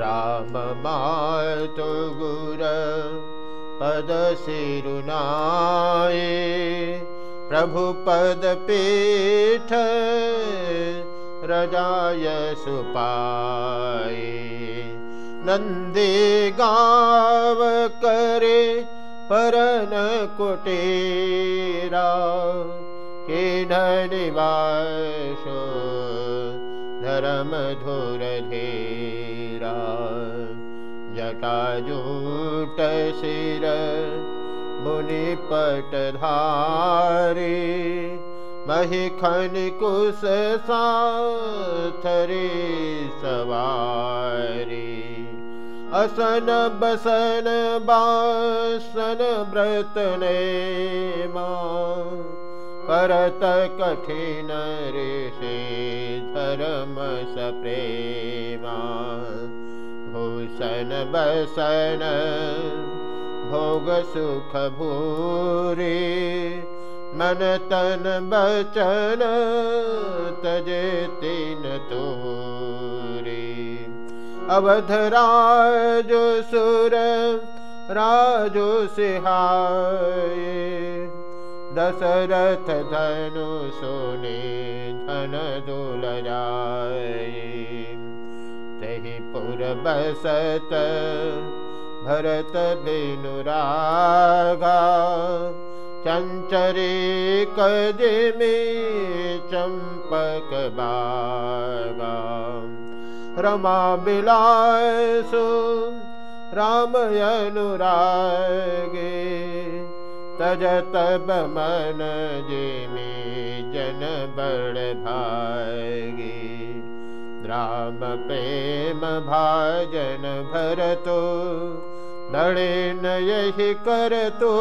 राम मातु गुर पद सिरुनाये प्रभु पद पीठ रजाय सुपाये। नन्दी गाव करे परन कुटीरा निवासो धर्म धुर धीरा जटाजूट शिर मुनिपट धारी महिखन कुश साथरी सवारी। असन बसन बासन व्रतने माँ करत कठिन ऋषि धर्म सप्रेमा भूषण बसन भोग सुख भूरि। मन तन बचन तजे तीन तोरी। अवधराज सुर राजो सिहाय दशरथ धनु सोने धन तहि पुर बसत भरत बिनुरागा चञ्चरे कदिमि चम्पक बागा रमा बिलासु रामयनुरागे तजत बमन जिमि जन बड़ भागी राम प्रेम भाजन भरतो बड़े न यही करतो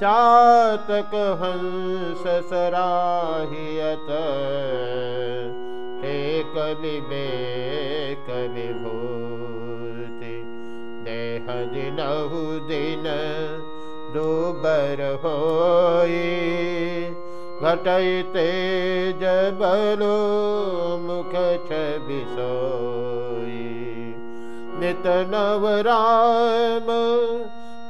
चातक हंस सराहियत एक विवेक विभूति देह दिनहु दिन जबलो मुख छबिसोई नित नवराम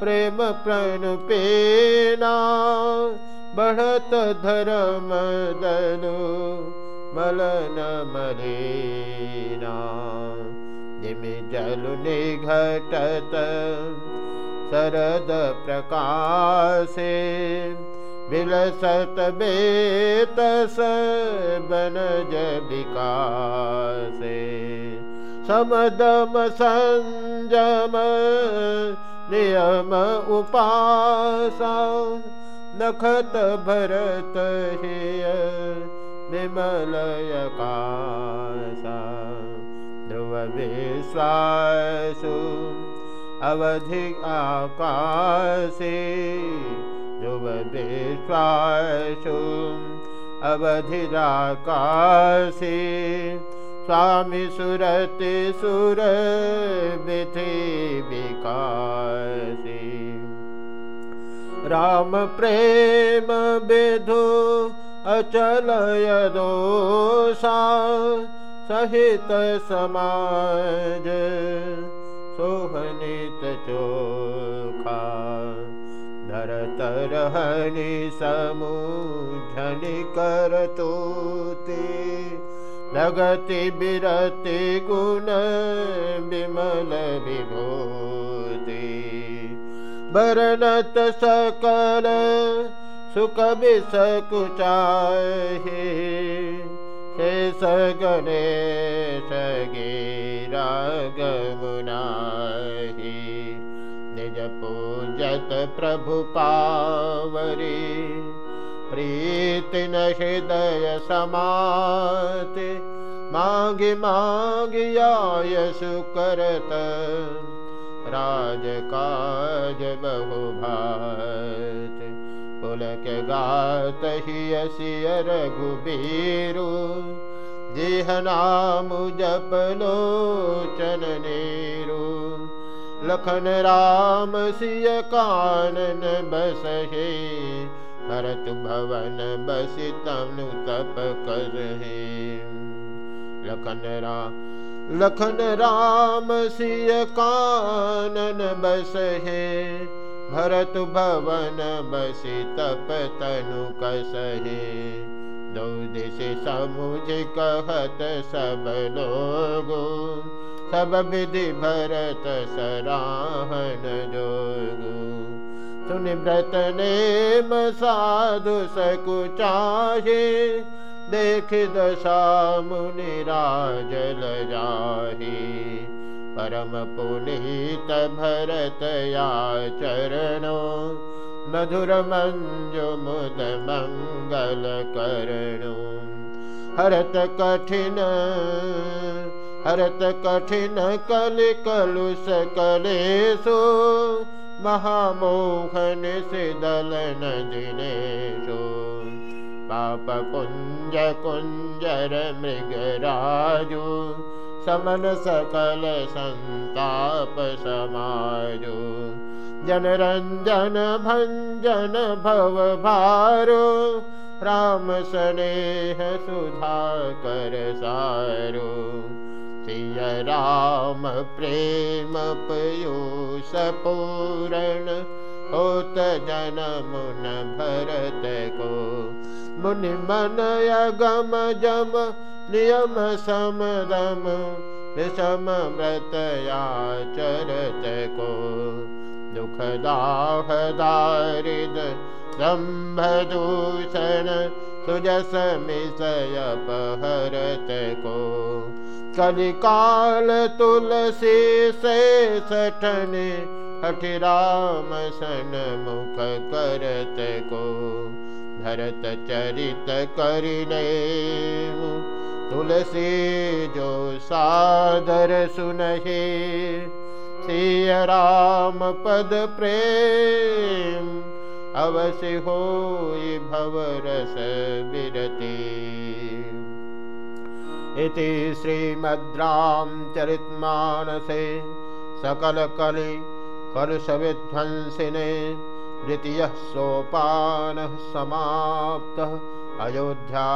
प्रेम प्रण पेना बढ़त धर्म दलो मलन मलेना। जिमि जलु निघटत शरद प्रकाशे विकासे समदम संजम नियम उपासा नखत भरत हिय ध्रुव विश्वासु अवधि आकाशे ध्रुव विश्वासु अवधिराकाशे स्वामी सुरति सुर विकासी राम प्रेम विधु अचलय दोषा सहित समाज सोहनित चोखा धरत रहनि समूझनि करतोते। लगति बिरति गुण विमल विभूति। बरनत सकल सुख विसकुचाहे शेष गणेश गिरागमुनाहि प्रभु पावरी प्रीति न हृदय समाति। मागि मागि आयसु करत राजकाज बहु भात। पुलक गात हियसिय रघुबीरु जिह नाम जपलो चननेरु लखन राम सिय कानन बसहे, भरत भवन बसि तनु तप करहे। लखन राम लखन राम सिय कानन बस हे भरत भवन बसि तप तनु कसहे। दो दिश समुझ कहत सब लोगो विधि भरत सराहन जोगो। सुनि व्रत नेम साधु सकुचाहे देख दशा मुनि राजल जाही। परम पुनीत भरत या चरणो मधुर मंजु मुद मंगल करणो। हरत कठिन हरत कठिन कल कलुष कलेशो महामोहन से दलन दिनेशो पाप कुञ्ज कुञ्जर मृगराजु समन सकल सन्ताप समाजु। जनरञ्जन भञ्जन भव भारो राम सुधाकर सारो राम प्रेम पयूष पूरण होत जनमुन भरत को। मुनि मनय गम जम नियम समदम विषम व्रतया चरत को। दुख दाह दारिद मिसय पहरत को कलिकाल तुलसी से सठने हठिराम सन मुख करत को। भरत चरित करिने तुलसी जो सादर सुनहे। सिय राम पद प्रेम, अवश्य हो भवरस विरति इति श्रीमद्राम चरितमानसे सकलकलि कलुषविध्वंसिने द्वितीयः सोपानः समाप्तः अयोध्याकाण्डसमाप्तः